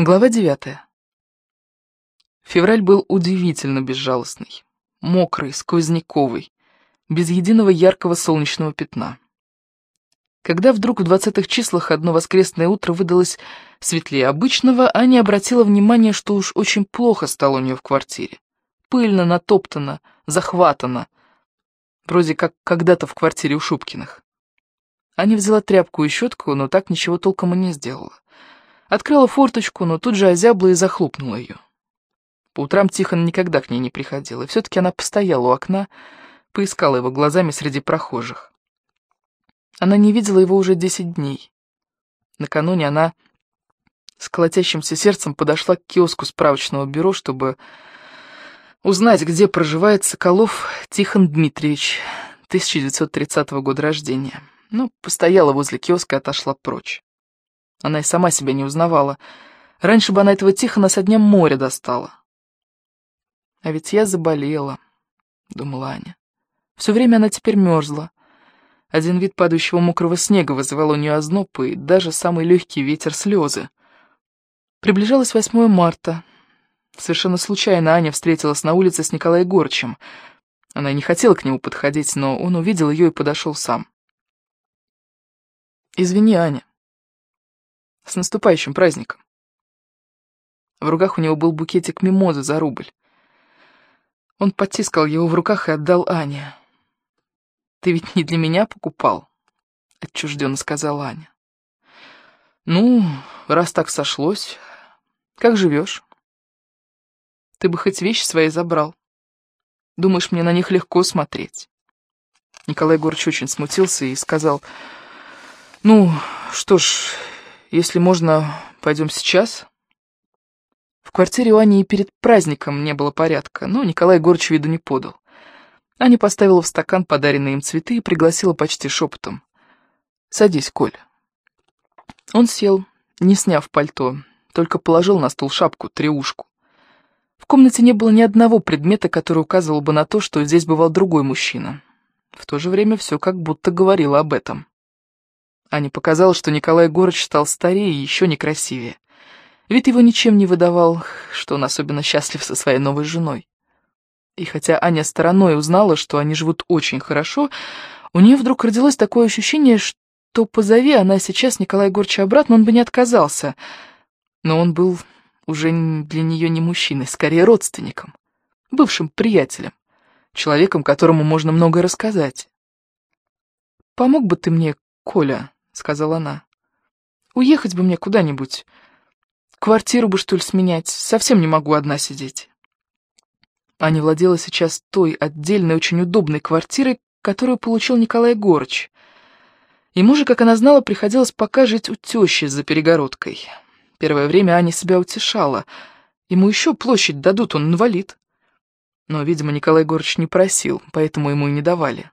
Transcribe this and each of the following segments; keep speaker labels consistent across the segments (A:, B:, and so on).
A: Глава девятая. Февраль был удивительно безжалостный, мокрый, сквозняковый, без единого яркого солнечного пятна. Когда вдруг в двадцатых числах одно воскресное утро выдалось светлее обычного, Аня обратила внимание, что уж очень плохо стало у нее в квартире. Пыльно, натоптано, захватано. Вроде как когда-то в квартире у Шубкиных. Аня взяла тряпку и щетку, но так ничего толком и не сделала. Открыла форточку, но тут же озябла и захлопнула ее. По утрам Тихон никогда к ней не приходил, и все-таки она постояла у окна, поискала его глазами среди прохожих. Она не видела его уже десять дней. Накануне она с колотящимся сердцем подошла к киоску справочного бюро, чтобы узнать, где проживает Соколов Тихон Дмитриевич, 1930 года рождения. Но постояла возле киоска и отошла прочь. Она и сама себя не узнавала. Раньше бы она этого Тихона со дня моря достала. «А ведь я заболела», — думала Аня. Все время она теперь мерзла. Один вид падающего мокрого снега вызывал у нее озноб и даже самый легкий ветер слезы. Приближалось 8 марта. Совершенно случайно Аня встретилась на улице с Николаем Горчем. Она не хотела к нему подходить, но он увидел ее и подошел сам. «Извини, Аня, с наступающим праздником. В руках у него был букетик мимозы за рубль. Он потискал его в руках и отдал Ане. «Ты ведь не для меня покупал?» — отчужденно сказала Аня. «Ну, раз так сошлось, как живешь?» «Ты бы хоть вещи свои забрал. Думаешь, мне на них легко смотреть?» Николай Егорович очень смутился и сказал, «Ну, что ж, если можно, пойдем сейчас?» В квартире у Ани и перед праздником не было порядка, но Николай Егорович виду не подал. Аня поставила в стакан подаренные им цветы и пригласила почти шепотом. «Садись, Коль». Он сел, не сняв пальто, только положил на стол шапку, треушку. В комнате не было ни одного предмета, который указывал бы на то, что здесь бывал другой мужчина. В то же время все как будто говорило об этом. Ане показалось, что Николай Егорыч стал старее и еще некрасивее. Вид его ничем не выдавал, что он особенно счастлив со своей новой женой. И хотя Аня стороной узнала, что они живут очень хорошо, у нее вдруг родилось такое ощущение, что позови она сейчас Николая Егорыча обратно, он бы не отказался. Но он был уже для нее не мужчиной, скорее родственником, бывшим приятелем, человеком, которому можно многое рассказать. «Помог бы ты мне, Коля?» Сказала она. «Уехать бы мне куда-нибудь. Квартиру бы, что ли, сменять. Совсем не могу одна сидеть». Аня владела сейчас той отдельной, очень удобной квартирой, которую получил Николай Горч. Ему же, как она знала, приходилось пока жить у тещи за перегородкой. Первое время Аня себя утешала. Ему еще площадь дадут, он инвалид. Но, видимо, Николай Горч не просил, поэтому ему и не давали.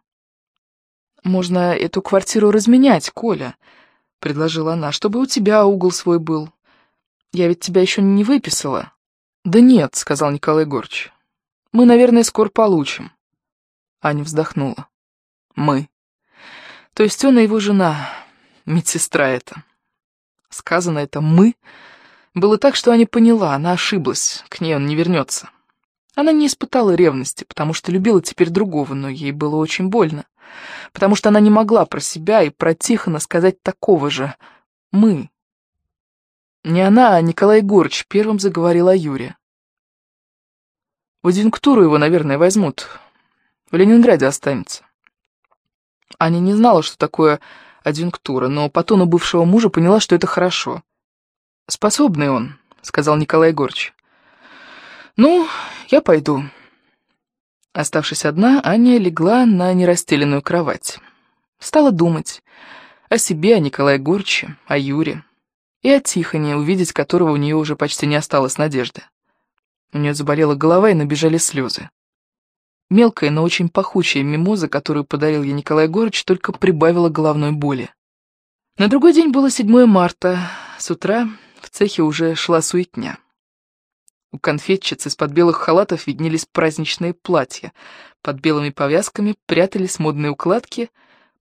A: «Можно эту квартиру разменять, Коля», — предложила она, — «чтобы у тебя угол свой был. Я ведь тебя еще не выписала». «Да нет», — сказал Николай Горч. «Мы, наверное, скоро получим». Аня вздохнула. «Мы». То есть он и его жена, медсестра эта. Сказано это «мы» было так, что Аня поняла, она ошиблась, к ней он не вернется. Она не испытала ревности, потому что любила теперь другого, но ей было очень больно потому что она не могла про себя и про Тихона сказать такого же «мы». Не она, а Николай Егорыч первым заговорил о Юре. В адъюнктуру его, наверное, возьмут. В Ленинграде останется. Аня не знала, что такое адъюнктура, но по тону бывшего мужа поняла, что это хорошо. «Способный он», — сказал Николай Егорыч. «Ну, я пойду». Оставшись одна, Аня легла на нерастеленную кровать. Стала думать о себе, о Николае Горче, о Юре и о Тихоне, увидеть которого у нее уже почти не осталось надежды. У нее заболела голова и набежали слезы. Мелкая, но очень пахучая мимоза, которую подарил ей Николай Горыч, только прибавила головной боли. На другой день было 7 марта. С утра в цехе уже шла суетня. У конфетчиц из-под белых халатов виднелись праздничные платья. Под белыми повязками прятались модные укладки,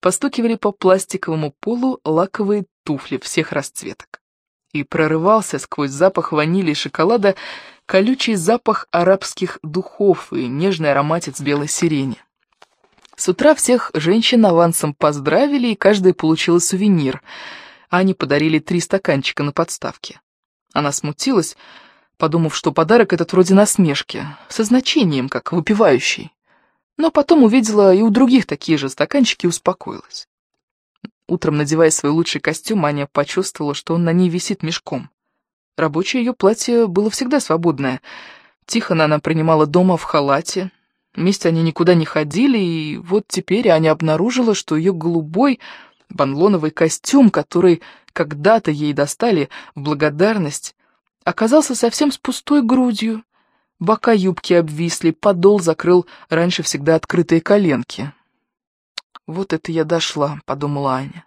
A: постукивали по пластиковому полу лаковые туфли всех расцветок. и прорывался сквозь запах ванили и шоколада колючий запах арабских духов и нежный ароматец белой сирени. С утра всех женщин авансом поздравили, и каждая получила сувенир. Ане подарили три стаканчика на подставке. Она смутилась, подумав, что подарок этот вроде насмешки, со значением, как выпивающий. Но потом увидела и у других такие же стаканчики и успокоилась. Утром, надевая свой лучший костюм, Аня почувствовала, что он на ней висит мешком. Рабочее ее платье было всегда свободное. Тихона она принимала дома в халате. Вместе они никуда не ходили, и вот теперь Аня обнаружила, что ее голубой банлоновый костюм, который когда-то ей достали в благодарность, оказался совсем с пустой грудью. Бока юбки обвисли, подол закрыл раньше всегда открытые коленки. «Вот это я дошла», — подумала Аня.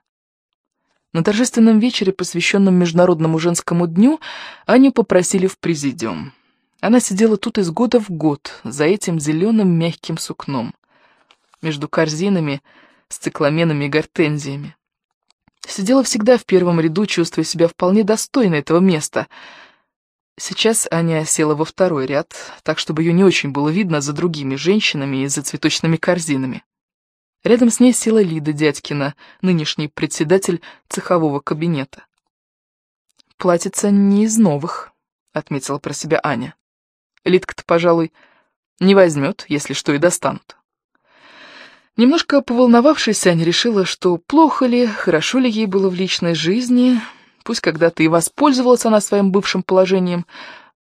A: На торжественном вечере, посвященном Международному женскому дню, Аню попросили в президиум. Она сидела тут из года в год, за этим зеленым мягким сукном, между корзинами с цикламенами и гортензиями. Сидела всегда в первом ряду, чувствуя себя вполне достойной этого места. Сейчас Аня села во второй ряд, так, чтобы ее не очень было видно за другими женщинами и за цветочными корзинами. Рядом с ней села Лида Дядькина, нынешний председатель цехового кабинета. «Платится не из новых», — отметила про себя Аня. Лидка-то, пожалуй, не возьмет, если что и достанут. Немножко поволновавшись, Аня решила, что плохо ли, хорошо ли ей было в личной жизни, пусть когда-то и воспользовалась она своим бывшим положением,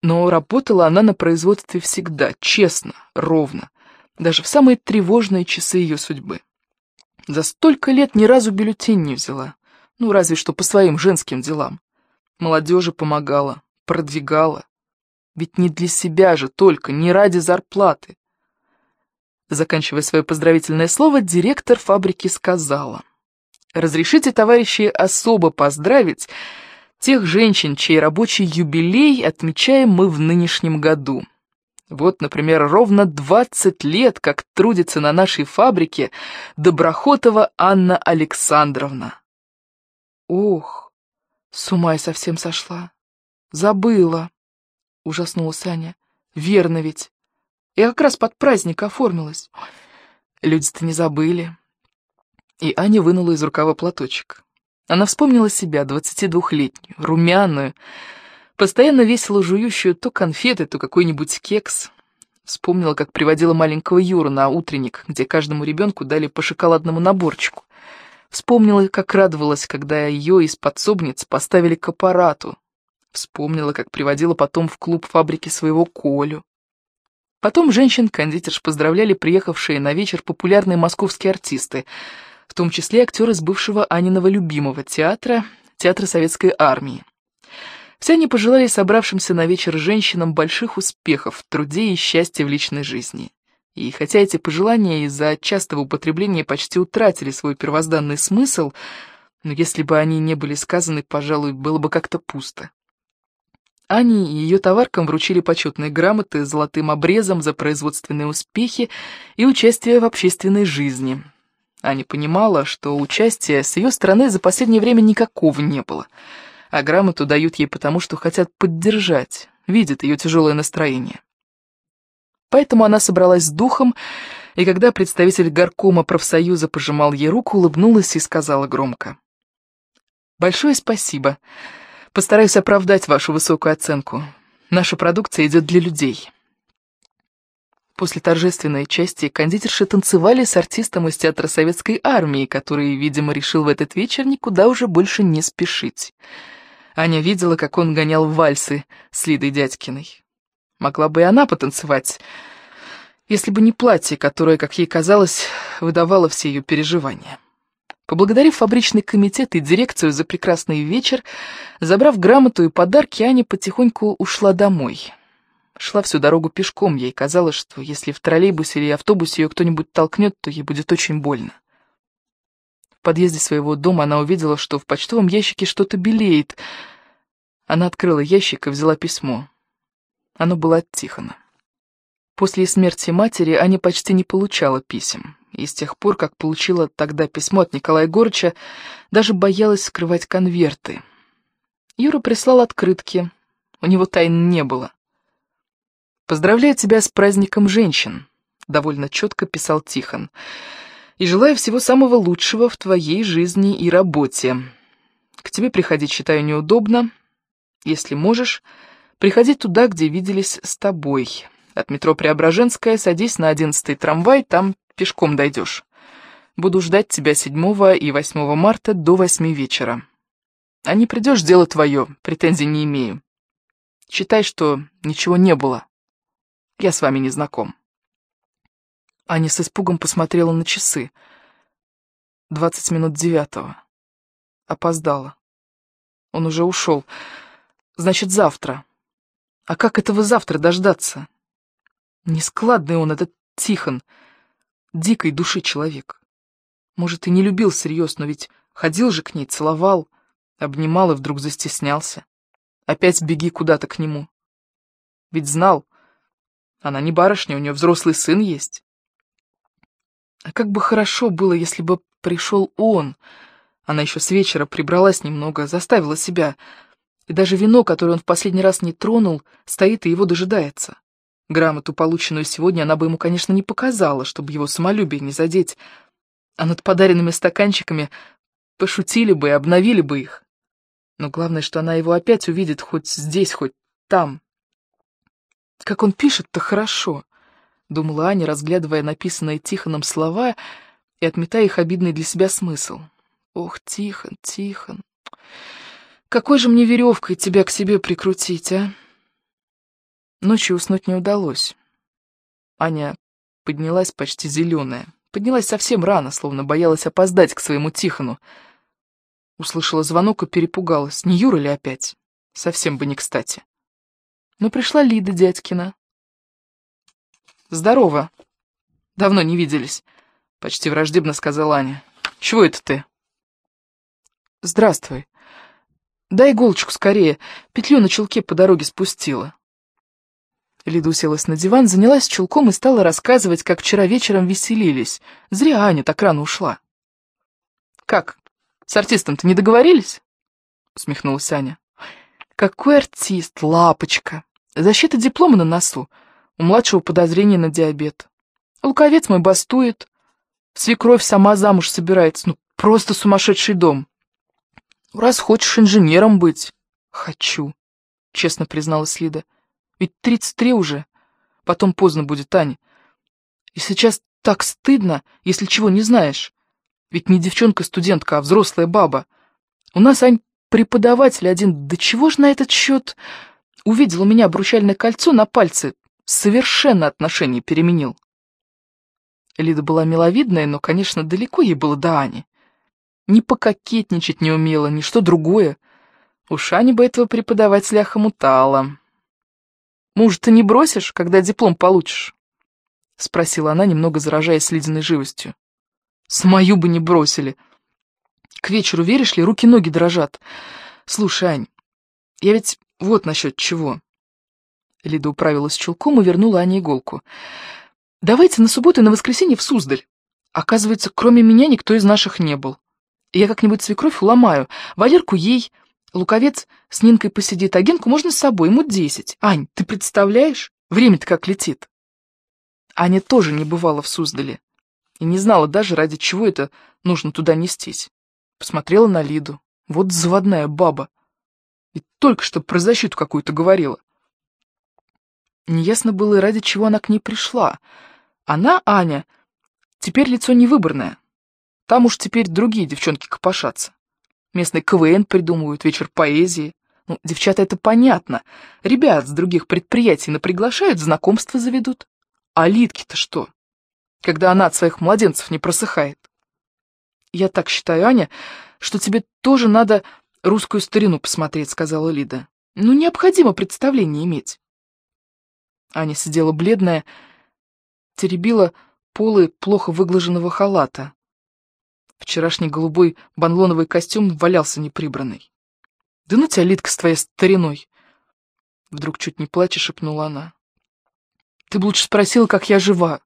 A: но работала она на производстве всегда, честно, ровно даже в самые тревожные часы ее судьбы. За столько лет ни разу бюллетень не взяла, ну разве что по своим женским делам. Молодежи помогала, продвигала. Ведь не для себя же только, не ради зарплаты. Заканчивая свое поздравительное слово, директор фабрики сказала. «Разрешите, товарищи, особо поздравить тех женщин, чей рабочий юбилей отмечаем мы в нынешнем году. Вот, например, ровно 20 лет, как трудится на нашей фабрике Доброхотова Анна Александровна. Ох, с ума я совсем сошла. Забыла, ужаснулась Аня. Верно ведь. Я как раз под праздник оформилась. Люди-то не забыли. И Аня вынула из рукава платочек. Она вспомнила себя, 22-летнюю, румяную, постоянно весело жующую то конфеты, то какой-нибудь кекс. Вспомнила, как приводила маленького Юру на утренник, где каждому ребенку дали по шоколадному наборчику. Вспомнила, как радовалась, когда ее из подсобниц поставили к аппарату. Вспомнила, как приводила потом в клуб фабрики своего Колю. Потом женщин-кондитерш поздравляли приехавшие на вечер популярные московские артисты, в том числе актеры с бывшего Аниного любимого театра, театра Советской Армии. Все они пожелали собравшимся на вечер женщинам больших успехов в труде и счастья в личной жизни. И хотя эти пожелания из-за частого употребления почти утратили свой первозданный смысл, но если бы они не были сказаны, пожалуй, было бы как-то пусто. Ане и ее товаркам вручили почетные грамоты с золотым обрезом за производственные успехи и участие в общественной жизни. Аня понимала, что участия с ее стороны за последнее время никакого не было — а грамоту дают ей потому, что хотят поддержать, видят ее тяжелое настроение. Поэтому она собралась с духом, и когда представитель горкома профсоюза пожимал ей руку, улыбнулась и сказала громко. «Большое спасибо. Постараюсь оправдать вашу высокую оценку. Наша продукция идет для людей». После торжественной части кондитерши танцевали с артистом из театра Советской Армии, который, видимо, решил в этот вечер никуда уже больше не спешить. Аня видела, как он гонял вальсы с Лидой Дядькиной. Могла бы и она потанцевать, если бы не платье, которое, как ей казалось, выдавало все ее переживания. Поблагодарив фабричный комитет и дирекцию за прекрасный вечер, забрав грамоту и подарки, Аня потихоньку ушла домой. Шла всю дорогу пешком, ей казалось, что если в троллейбусе или автобусе ее кто-нибудь толкнет, то ей будет очень больно. В подъезде своего дома она увидела, что в почтовом ящике что-то белеет. Она открыла ящик и взяла письмо. Оно было от Тихона. После смерти матери Аня почти не получала писем, и с тех пор, как получила тогда письмо от Николая Горыча, даже боялась скрывать конверты. Юра прислал открытки. У него тайн не было. «Поздравляю тебя с праздником женщин», — довольно четко писал Тихон. «И желаю всего самого лучшего в твоей жизни и работе. К тебе приходить считаю неудобно. Если можешь, приходи туда, где виделись с тобой. От метро Преображенская садись на одиннадцатый трамвай, там пешком дойдешь. Буду ждать тебя 7 и 8 марта до 8 вечера. А не придешь, дело твое, претензий не имею. Считай, что ничего не было. Я с вами не знаком. Аня с испугом посмотрела на часы. Двадцать минут девятого. Опоздала. Он уже ушел. Значит, завтра. А как этого завтра дождаться? Нескладный он, этот Тихон. Дикой души человек. Может, и не любил всерьез, но ведь ходил же к ней, целовал, обнимал и вдруг застеснялся. Опять беги куда-то к нему. Ведь знал, она не барышня, у нее взрослый сын есть. А как бы хорошо было, если бы пришел он. Она еще с вечера прибралась немного, заставила себя. И даже вино, которое он в последний раз не тронул, стоит и его дожидается. Грамоту, полученную сегодня, она бы ему, конечно, не показала, чтобы его самолюбие не задеть, а над подаренными стаканчиками пошутили бы и обновили бы их. Но главное, что она его опять увидит хоть здесь, хоть там. Как он пишет-то хорошо, думала Аня, разглядывая написанные Тихоном слова и отметая их обидный для себя смысл. Ох, Тихон, Тихон, какой же мне веревкой тебя к себе прикрутить, а? Ночью уснуть не удалось. Аня поднялась почти зеленая. Поднялась совсем рано, словно боялась опоздать к своему Тихону. Услышала звонок и перепугалась. Не Юра ли опять? Совсем бы не кстати. Но пришла Лида дядькина. «Здорово. Давно не виделись», — почти враждебно сказала Аня. «Чего это ты?» «Здравствуй. Дай иголочку скорее. Петлю на чулке по дороге спустила». Лида уселась на диван, занялась чулком и стала рассказывать, как вчера вечером веселились. Зря Аня так рано ушла. «Как, с артистом-то не договорились?» — усмехнулась Аня. «Какой артист, лапочка! Защита диплома на носу. У младшего подозрения на диабет. Луковец мой бастует. Свекровь сама замуж собирается. Ну, просто сумасшедший дом. Раз хочешь инженером быть. Хочу, честно призналась Лида. Ведь 33 уже. Потом поздно будет, Аня. И сейчас так стыдно, если чего не знаешь. Ведь не девчонка-студентка, а взрослая баба. У нас, Ань, преподаватель один, да чего ж на этот счет... Увидел у меня обручальное кольцо на пальце, совершенно отношение переменил. Лида была миловидная, но, конечно, далеко ей было до Ани. Ни пококетничать не умела, ни что другое. Уж Аня бы этого преподавателя хомутала. Мужа ты не бросишь, когда диплом получишь? — спросила она, немного заражаясь ледяной живостью. «Самую бы не бросили. К вечеру, веришь ли, руки-ноги дрожат. Слушай, Ань, я ведь вот насчет чего». Лида управилась чулком и вернула Ане иголку. «Давайте на субботу и на воскресенье в Суздаль. Оказывается, кроме меня никто из наших не был. Я как-нибудь свекровь уломаю, Валерку ей, Луковец с Нинкой посидит, а Генку можно с собой, ему десять. Ань, ты представляешь? Время-то как летит. Аня тоже не бывала в Суздале и не знала даже, ради чего это нужно туда нестись. Посмотрела на Лиду. Вот заводная баба. И только что про защиту какую-то говорила. Неясно было и ради чего она к ней пришла. Она, Аня, теперь лицо невыборное. Там уж теперь другие девчонки копошатся. Местный КВН придумывают, вечер поэзии. Ну, девчата, это понятно. Ребят с других предприятий наприглашают, знакомства заведут. А Литки-то что? Когда она от своих младенцев не просыхает. Я так считаю, Аня, что тебе тоже надо русскую старину посмотреть, сказала Лида. Ну, необходимо представление иметь. Аня сидела бледная, теребила полы плохо выглаженного халата. Вчерашний голубой банлоновый костюм валялся неприбранный. «Да ну тебя, Литка, с твоей стариной!» Вдруг чуть не плача шепнула она. «Ты бы лучше спросила, как я жива».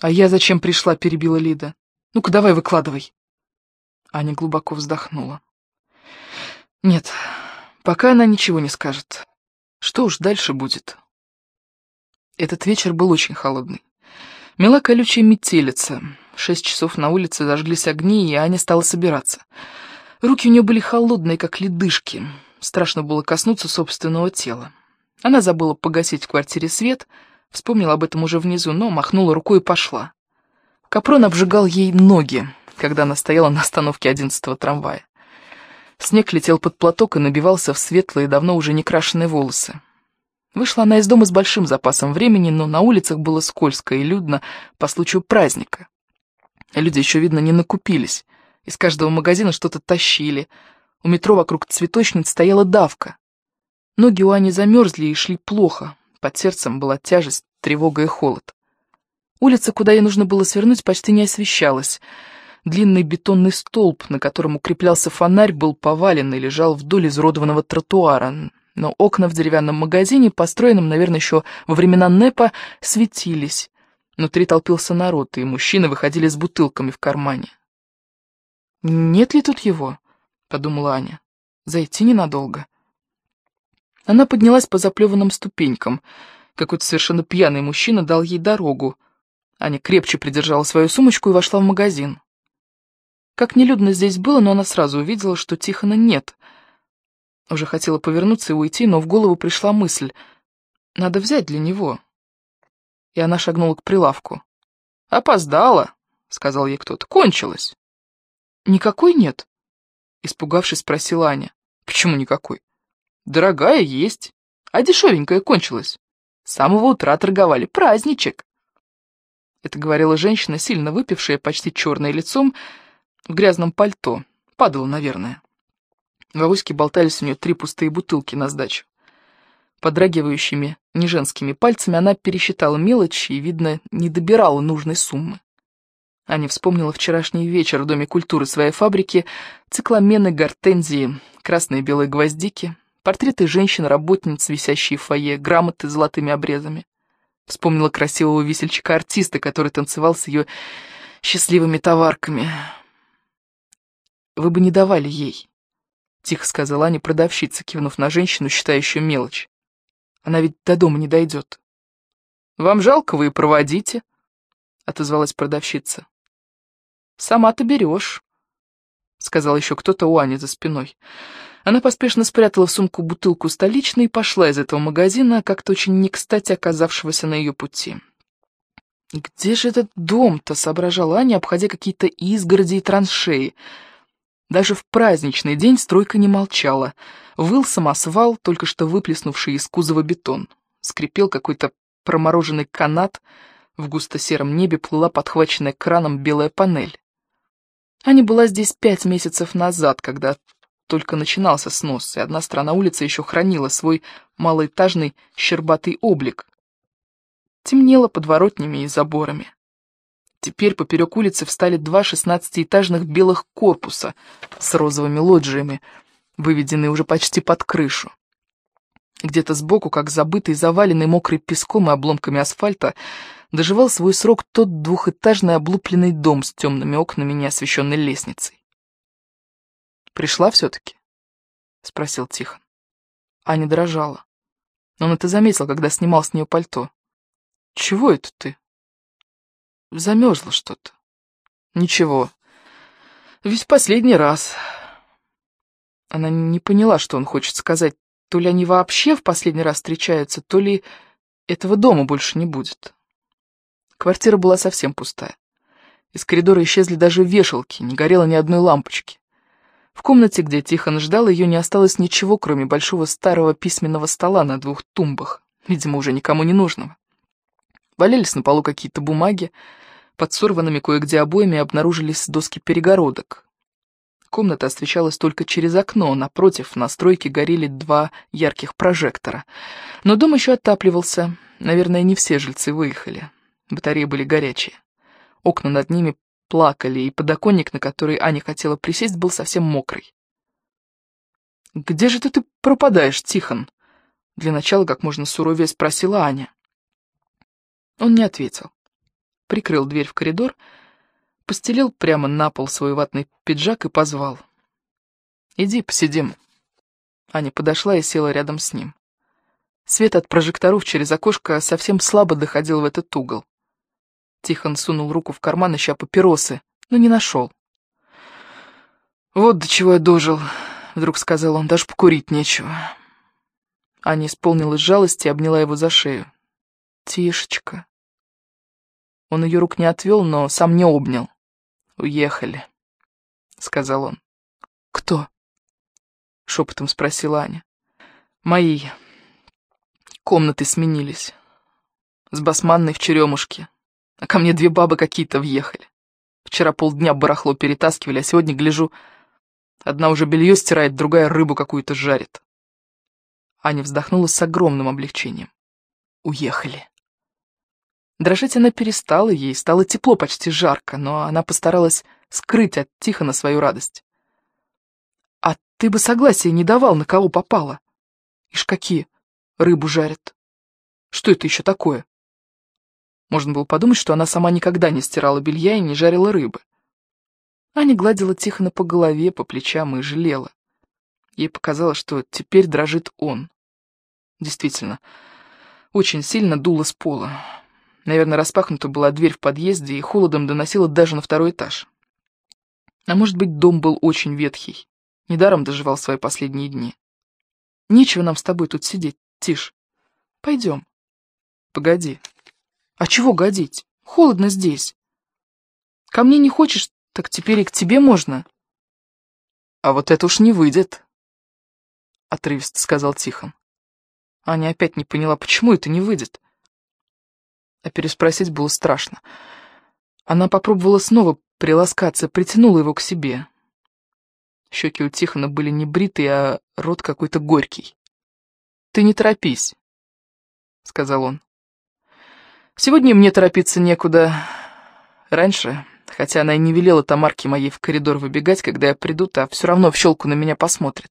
A: «А я зачем пришла?» — перебила Лида. «Ну-ка, давай выкладывай». Аня глубоко вздохнула. «Нет, Пока она ничего не скажет. Что уж дальше будет? Этот вечер был очень холодный. Мела колючая метелица. Шесть часов на улице зажглись огни, и Аня стала собираться. Руки у нее были холодные, как ледышки. Страшно было коснуться собственного тела. Она забыла погасить в квартире свет, вспомнила об этом уже внизу, но махнула рукой и пошла. Капрон обжигал ей ноги, когда она стояла на остановке одиннадцатого трамвая. Снег летел под платок и набивался в светлые, давно уже не крашеные волосы. Вышла она из дома с большим запасом времени, но на улицах было скользко и людно по случаю праздника. Люди еще, видно, не накупились. Из каждого магазина что-то тащили. У метро вокруг цветочниц стояла давка. Ноги у Ани замерзли и шли плохо. Под сердцем была тяжесть, тревога и холод. Улица, куда ей нужно было свернуть, почти не освещалась. Длинный бетонный столб, на котором укреплялся фонарь, был повален и лежал вдоль изродованного тротуара. Но окна в деревянном магазине, построенном, наверное, еще во времена НЭПа, светились. Внутри толпился народ, и мужчины выходили с бутылками в кармане. «Нет ли тут его?» — подумала Аня. «Зайти ненадолго». Она поднялась по заплеванным ступенькам. Какой-то совершенно пьяный мужчина дал ей дорогу. Аня крепче придержала свою сумочку и вошла в магазин. Как нелюдно здесь было, но она сразу увидела, что Тихона нет. Уже хотела повернуться и уйти, но в голову пришла мысль. Надо взять для него. И она шагнула к прилавку. «Опоздала», — сказал ей кто-то. «Кончилось». «Никакой нет?» Испугавшись, спросила Аня. «Почему никакой?» «Дорогая есть, а дешевенькая кончилась. С самого утра торговали. Праздничек!» Это говорила женщина, сильно выпившая, почти черное лицом, в грязном пальто. Падала, наверное. В авоське болтались у нее три пустые бутылки на сдачу. Подрагивающими, неженскими пальцами она пересчитала мелочи и, видно, не добирала нужной суммы. Аня вспомнила вчерашний вечер в Доме культуры своей фабрики, цикламены, гортензии, красные и белые гвоздики, портреты женщин-работниц, висящие в фойе, грамоты с золотыми обрезами. Вспомнила красивого висельчика-артиста, который танцевал с ее счастливыми товарками. «Вы бы не давали ей», — тихо сказала Аня продавщица, кивнув на женщину, считающую мелочь. «Она ведь до дома не дойдет». «Вам жалко, вы и проводите», — отозвалась продавщица. «Сама-то берешь», — сказал еще кто-то у Ани за спиной. Она поспешно спрятала в сумку бутылку столичной и пошла из этого магазина, как-то очень не кстати оказавшегося на ее пути. «Где же этот дом-то?» — соображала Аня, обходя какие-то изгороди и траншеи. Даже в праздничный день стройка не молчала. Выл самосвал, только что выплеснувший из кузова бетон. Скрипел какой-то промороженный канат, в густо-сером небе плыла подхваченная краном белая панель. Аня была здесь пять месяцев назад, когда только начинался снос, и одна сторона улицы еще хранила свой малоэтажный щербатый облик. Темнело подворотнями и заборами. Теперь поперек улицы встали два шестнадцатиэтажных белых корпуса с розовыми лоджиями, выведенные уже почти под крышу. Где-то сбоку, как забытый, заваленный мокрый песком и обломками асфальта, доживал свой срок тот двухэтажный облупленный дом с темными окнами и неосвещенной лестницей. «Пришла все-таки?» — спросил Тихон. Аня дрожала. Он это заметил, когда снимал с нее пальто. «Чего это ты?» «Замерзла что-то». «Ничего. Ведь последний раз». Она не поняла, что он хочет сказать. То ли они вообще в последний раз встречаются, то ли этого дома больше не будет. Квартира была совсем пустая. Из коридора исчезли даже вешалки, не горело ни одной лампочки. В комнате, где Тихон ждал, ее не осталось ничего, кроме большого старого письменного стола на двух тумбах, видимо, уже никому не нужного. Валялись на полу какие-то бумаги, под сорванными кое-где обоями обнаружились доски перегородок. Комната освещалась только через окно, напротив, на стройке горели два ярких прожектора. Но дом еще отапливался, наверное, не все жильцы выехали. Батареи были горячие. Окна над ними плакали, и подоконник, на который Аня хотела присесть, был совсем мокрый. «Где же ты, ты пропадаешь, Тихон?» Для начала как можно суровее спросила Аня. Он не ответил. Прикрыл дверь в коридор, постелил прямо на пол свой ватный пиджак и позвал. «Иди, посидим». Аня подошла и села рядом с ним. Свет от прожекторов через окошко совсем слабо доходил в этот угол. Тихон сунул руку в карман, ища папиросы, но не нашел. «Вот до чего я дожил», — вдруг сказал он, — «даже покурить нечего». Аня исполнилась жалости и обняла его за шею. «Тишечка». Он ее рук не отвел, но сам не обнял. «Уехали», — сказал он. «Кто?» — шепотом спросила Аня. «Мои комнаты сменились. С басманной в черемушке, а ко мне две бабы какие-то въехали. Вчера полдня барахло перетаскивали, а сегодня, гляжу, одна уже белье стирает, другая рыбу какую-то жарит». Аня вздохнула с огромным облегчением. «Уехали». Дрожать она перестала, ей стало тепло, почти жарко, но она постаралась скрыть от Тихона свою радость. «А ты бы согласия не давал, на кого попало. Ишь какие, рыбу жарят. Что это еще такое?» Можно было подумать, что она сама никогда не стирала белья и не жарила рыбы. Аня гладила Тихона по голове, по плечам и жалела. Ей показалось, что теперь дрожит он. Действительно, очень сильно дуло с пола. Наверное, распахнута была дверь в подъезде и холодом доносила даже на второй этаж. А может быть, дом был очень ветхий. Недаром доживал свои последние дни. Нечего нам с тобой тут сидеть, Тиш. Пойдем. Погоди. А чего годить? Холодно здесь. Ко мне не хочешь, так теперь и к тебе можно. А вот это уж не выйдет, — отрывисто сказал Тихон. Аня опять не поняла, почему это не выйдет а переспросить было страшно. Она попробовала снова приласкаться, притянула его к себе. Щеки у Тихона были не бритые, а рот какой-то горький. «Ты не торопись», — сказал он. «Сегодня мне торопиться некуда. Раньше, хотя она и не велела Тамарке моей в коридор выбегать, когда я приду, то все равно в щелку на меня посмотрит.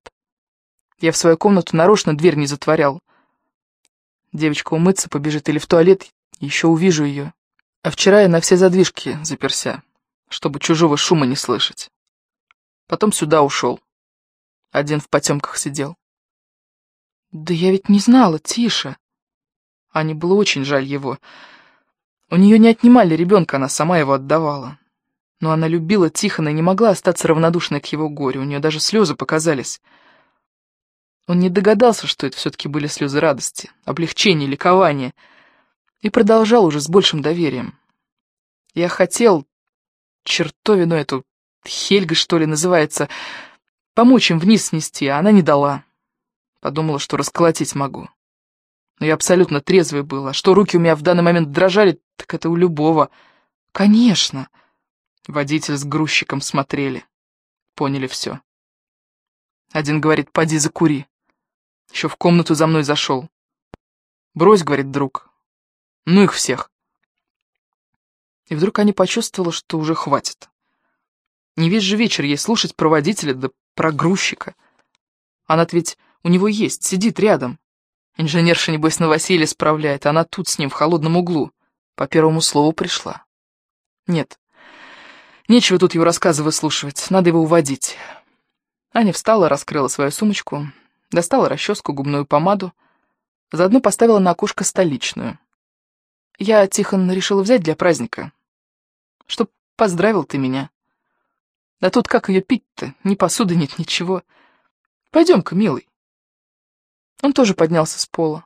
A: Я в свою комнату нарочно дверь не затворял. Девочка умыться побежит или в туалет, еще увижу ее. А вчера я на все задвижки заперся, чтобы чужого шума не слышать. Потом сюда ушел. Один в потемках сидел. Да я ведь не знала, тише. Ане было очень жаль его. У нее не отнимали ребенка, она сама его отдавала. Но она любила Тихона и не могла остаться равнодушной к его горю, у нее даже слезы показались. Он не догадался, что это все-таки были слезы радости, облегчения, ликования — и продолжал уже с большим доверием. Я хотел, чертовину эту, Хельга, что ли, называется, помочь им вниз снести, а она не дала. Подумала, что расколотить могу. Но я абсолютно трезвый был, а что руки у меня в данный момент дрожали, так это у любого. Конечно. Водитель с грузчиком смотрели. Поняли все. Один говорит, поди закури. Еще в комнату за мной зашел. Брось, говорит друг, ну их всех. И вдруг они почувствовала, что уже хватит. Не весь же вечер ей слушать про водителя да про грузчика. Она ведь у него есть, сидит рядом. Инженерша, небось, Василия справляет, она тут с ним в холодном углу. По первому слову пришла. Нет, нечего тут его рассказы выслушивать, надо его уводить. Аня встала, раскрыла свою сумочку, достала расческу, губную помаду, заодно поставила на окошко столичную. Я, Тихон, решила взять для праздника. Чтоб поздравил ты меня. Да тут как ее пить-то? Ни посуды нет, ничего. Пойдем-ка, милый. Он тоже поднялся с пола.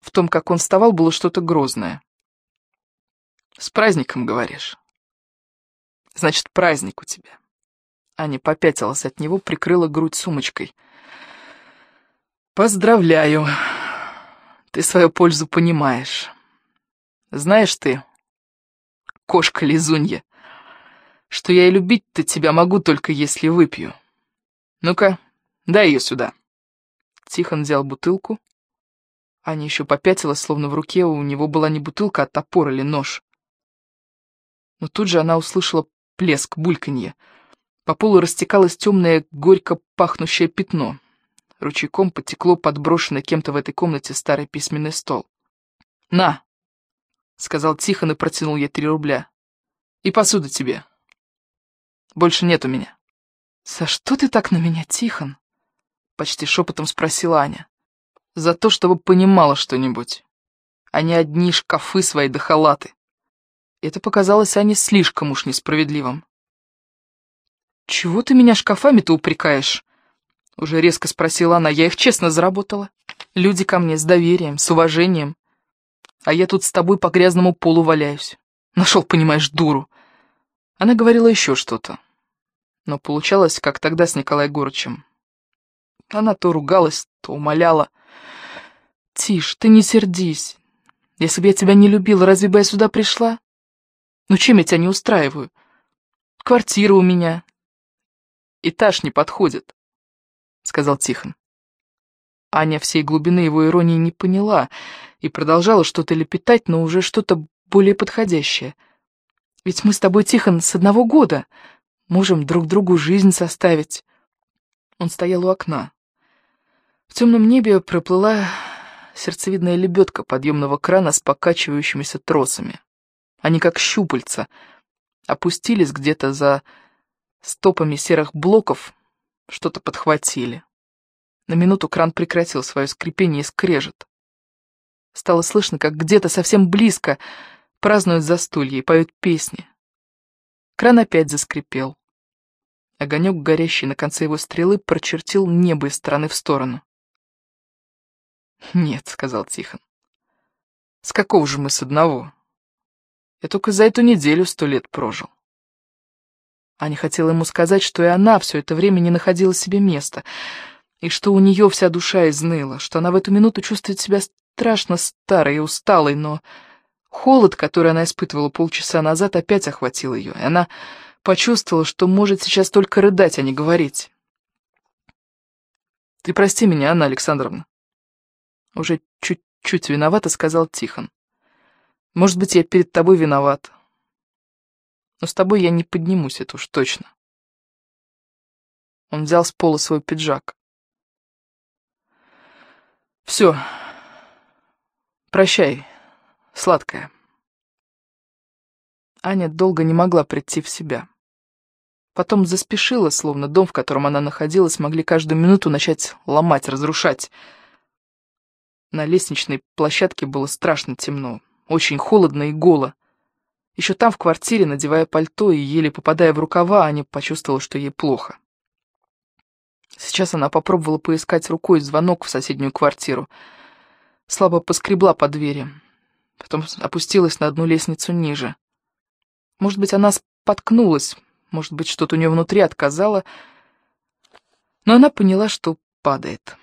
A: В том, как он вставал, было что-то грозное. «С праздником, говоришь?» «Значит, праздник у тебя». Аня попятилась от него, прикрыла грудь сумочкой. «Поздравляю!» Ты свою пользу понимаешь. Знаешь ты, кошка-лизунья, что я и любить-то тебя могу только если выпью. Ну-ка, дай ее сюда. Тихон взял бутылку. Аня еще попятилась, словно в руке у него была не бутылка, а топор или нож. Но тут же она услышала плеск, бульканье. По полу растекалось темное, горько пахнущее пятно. Ручейком потекло подброшенный кем-то в этой комнате старый письменный стол. «На!» — сказал Тихон и протянул ей три рубля. «И посуду тебе. Больше нет у меня». «За что ты так на меня, Тихон?» почти шепотом спросила Аня. «За то, чтобы понимала что-нибудь, а не одни шкафы свои да халаты». Это показалось Ане слишком уж несправедливым. «Чего ты меня шкафами-то упрекаешь?» Уже резко спросила она. «Я их честно заработала. Люди ко мне с доверием, с уважением. А я тут с тобой по грязному полу валяюсь. Нашел, понимаешь, дуру». Она говорила еще что-то. Но получалось, как тогда с Николаем Горычем. Она то ругалась, то умоляла. «Тише, ты не сердись. Если бы я тебя не любила, разве бы я сюда пришла? Ну чем я тебя не устраиваю? Квартира у меня. Этаж не подходит», — сказал Тихон. Аня всей глубины его иронии не поняла и продолжала что-то лепетать, но уже что-то более подходящее. «Ведь мы с тобой, Тихон, с одного года. Можем друг другу жизнь составить». Он стоял у окна. В темном небе проплыла сердцевидная лебедка подъемного крана с покачивающимися тросами. Они как щупальца опустились где-то за стопами серых блоков, что-то подхватили. На минуту кран прекратил свое скрипение и скрежет. Стало слышно, как где-то совсем близко празднуют застолье и поют песни. Кран опять заскрипел. Огонек, горящий на конце его стрелы, прочертил небо из стороны в сторону. «Нет», — сказал Тихон. «С какого же мы с одного? Я только за эту неделю сто лет прожил». Аня хотела ему сказать, что и она все это время не находила себе места, и что у нее вся душа изныла, что она в эту минуту чувствует себя страшно старой и усталой, но холод, который она испытывала полчаса назад, опять охватил ее, и она почувствовала, что может сейчас только рыдать, а не говорить. «Ты прости меня, Анна Александровна», уже чуть-чуть виновато сказал Тихон. Может быть, я перед тобой виноват. Но с тобой я не поднимусь, это уж точно. Он взял с пола свой пиджак. Все. Прощай, сладкая. Аня долго не могла прийти в себя. Потом заспешила, словно дом, в котором она находилась, могли каждую минуту начать ломать, разрушать. На лестничной площадке было страшно темно, очень холодно и голо. Еще там, в квартире, надевая пальто и еле попадая в рукава, Аня почувствовала, что ей плохо. Сейчас она попробовала поискать рукой звонок в соседнюю квартиру. Слабо поскребла по двери. Потом опустилась на одну лестницу ниже. Может быть, она споткнулась, может быть, что-то у нее внутри отказало, но она поняла, что падает.